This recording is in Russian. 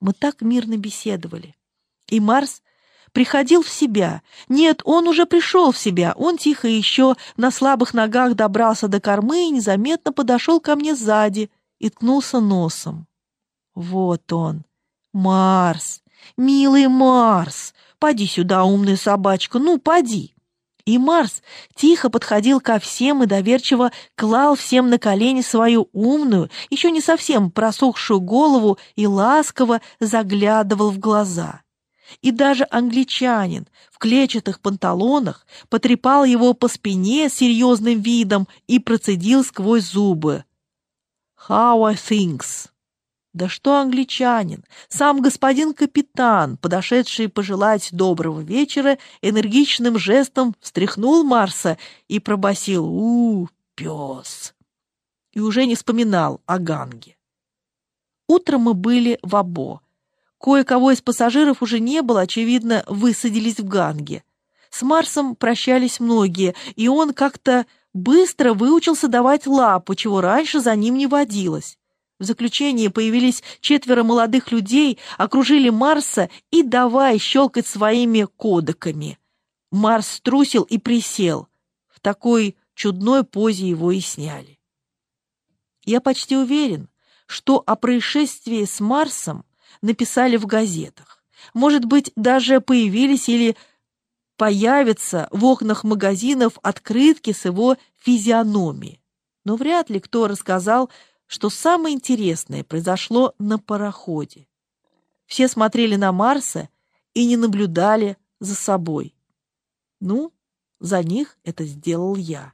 Мы так мирно беседовали. И Марс приходил в себя. Нет, он уже пришел в себя. Он тихо еще на слабых ногах добрался до кормы и незаметно подошел ко мне сзади и ткнулся носом. Вот он, Марс, милый Марс, поди сюда, умная собачка, ну, поди. И Марс тихо подходил ко всем и доверчиво клал всем на колени свою умную, еще не совсем просохшую голову и ласково заглядывал в глаза. И даже англичанин в клетчатых панталонах потрепал его по спине с серьезным видом и процедил сквозь зубы. «How are things?» Да что англичанин, сам господин капитан, подошедший пожелать доброго вечера, энергичным жестом встряхнул Марса и пробасил «У, пес!» и уже не вспоминал о Ганге. Утром мы были в Або. Кое-кого из пассажиров уже не было, очевидно, высадились в Ганге. С Марсом прощались многие, и он как-то быстро выучился давать лапу, чего раньше за ним не водилось. В заключение появились четверо молодых людей, окружили Марса и давай щелкать своими кодеками. Марс струсил и присел. В такой чудной позе его и сняли. Я почти уверен, что о происшествии с Марсом написали в газетах. Может быть, даже появились или появятся в окнах магазинов открытки с его физиономией. Но вряд ли кто рассказал, что самое интересное произошло на пароходе. Все смотрели на Марса и не наблюдали за собой. Ну, за них это сделал я.